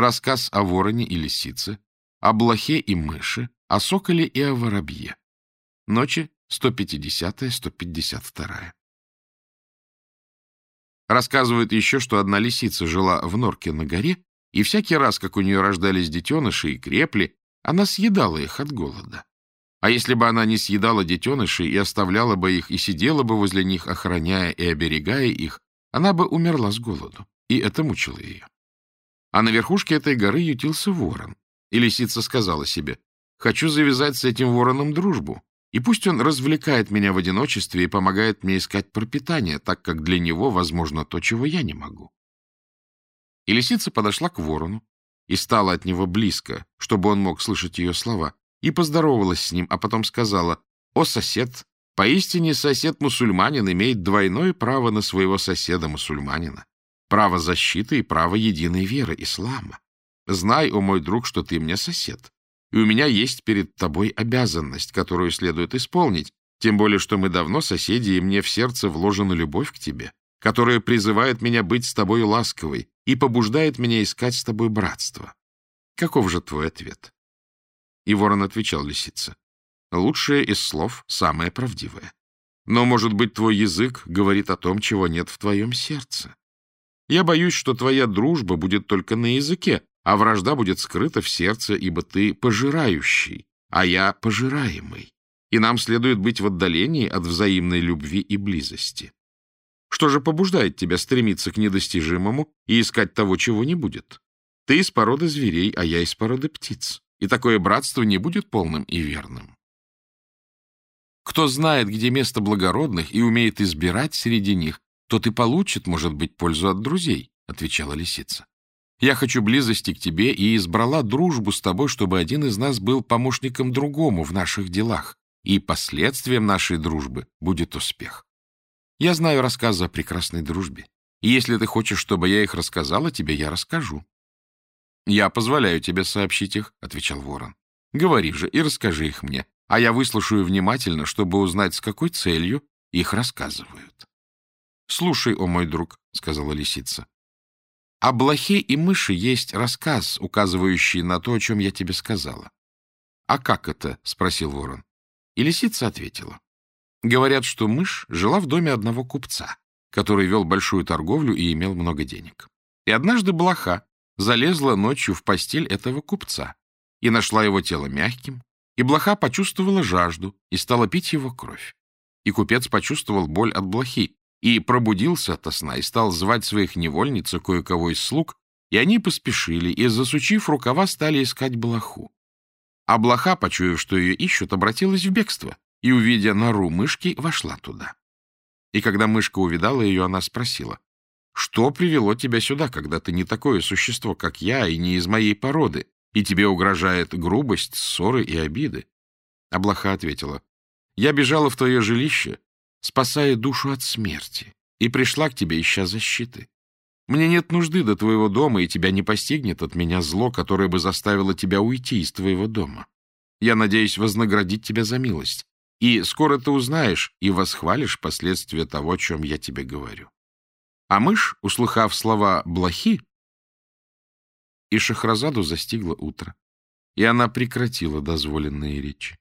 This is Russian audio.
рассказ о вороне и лисице, о блохе и мыши, о соколе и о воробье. Ночи 150-152. Рассказывают еще, что одна лисица жила в норке на горе, и всякий раз, как у нее рождались детеныши и крепли, она съедала их от голода. А если бы она не съедала детенышей и оставляла бы их, и сидела бы возле них, охраняя и оберегая их, она бы умерла с голоду, и это мучило ее. А на верхушке этой горы ютился ворон, и лисица сказала себе, «Хочу завязать с этим вороном дружбу, и пусть он развлекает меня в одиночестве и помогает мне искать пропитание, так как для него возможно то, чего я не могу». И лисица подошла к ворону и стала от него близко, чтобы он мог слышать ее слова, и поздоровалась с ним, а потом сказала, «О, сосед, поистине сосед-мусульманин имеет двойное право на своего соседа-мусульманина, право защиты и право единой веры, ислама. Знай, о мой друг, что ты мне сосед, и у меня есть перед тобой обязанность, которую следует исполнить, тем более, что мы давно соседи, и мне в сердце вложена любовь к тебе, которая призывает меня быть с тобой ласковой и побуждает меня искать с тобой братство. Каков же твой ответ? И ворон отвечал лисице. Лучшее из слов — самое правдивое. Но, может быть, твой язык говорит о том, чего нет в твоем сердце. Я боюсь, что твоя дружба будет только на языке, а вражда будет скрыта в сердце, ибо ты пожирающий, а я пожираемый, и нам следует быть в отдалении от взаимной любви и близости. Что же побуждает тебя стремиться к недостижимому и искать того, чего не будет? Ты из породы зверей, а я из породы птиц и такое братство не будет полным и верным. Кто знает, где место благородных и умеет избирать среди них, тот и получит, может быть, пользу от друзей, — отвечала лисица. Я хочу близости к тебе и избрала дружбу с тобой, чтобы один из нас был помощником другому в наших делах, и последствием нашей дружбы будет успех. Я знаю рассказы о прекрасной дружбе, и если ты хочешь, чтобы я их рассказала тебе, я расскажу. — Я позволяю тебе сообщить их, — отвечал ворон. — Говори же и расскажи их мне, а я выслушаю внимательно, чтобы узнать, с какой целью их рассказывают. — Слушай, о мой друг, — сказала лисица. — О блохе и мыши есть рассказ, указывающий на то, о чем я тебе сказала. — А как это? — спросил ворон. И лисица ответила. Говорят, что мышь жила в доме одного купца, который вел большую торговлю и имел много денег. И однажды блоха, залезла ночью в постель этого купца и нашла его тело мягким, и блоха почувствовала жажду и стала пить его кровь. И купец почувствовал боль от блохи и пробудился ото сна и стал звать своих невольниц и кое-кого из слуг, и они поспешили и, засучив рукава, стали искать блоху. А блоха, почуяв, что ее ищут, обратилась в бегство и, увидя нору мышки, вошла туда. И когда мышка увидала ее, она спросила, что привело тебя сюда, когда ты не такое существо, как я, и не из моей породы, и тебе угрожает грубость, ссоры и обиды? Аблаха ответила, я бежала в твое жилище, спасая душу от смерти, и пришла к тебе, ища защиты. Мне нет нужды до твоего дома, и тебя не постигнет от меня зло, которое бы заставило тебя уйти из твоего дома. Я надеюсь вознаградить тебя за милость, и скоро ты узнаешь и восхвалишь последствия того, о чем я тебе говорю. А мышь, услыхав слова «блохи», и Шахразаду застигло утро, и она прекратила дозволенные речи.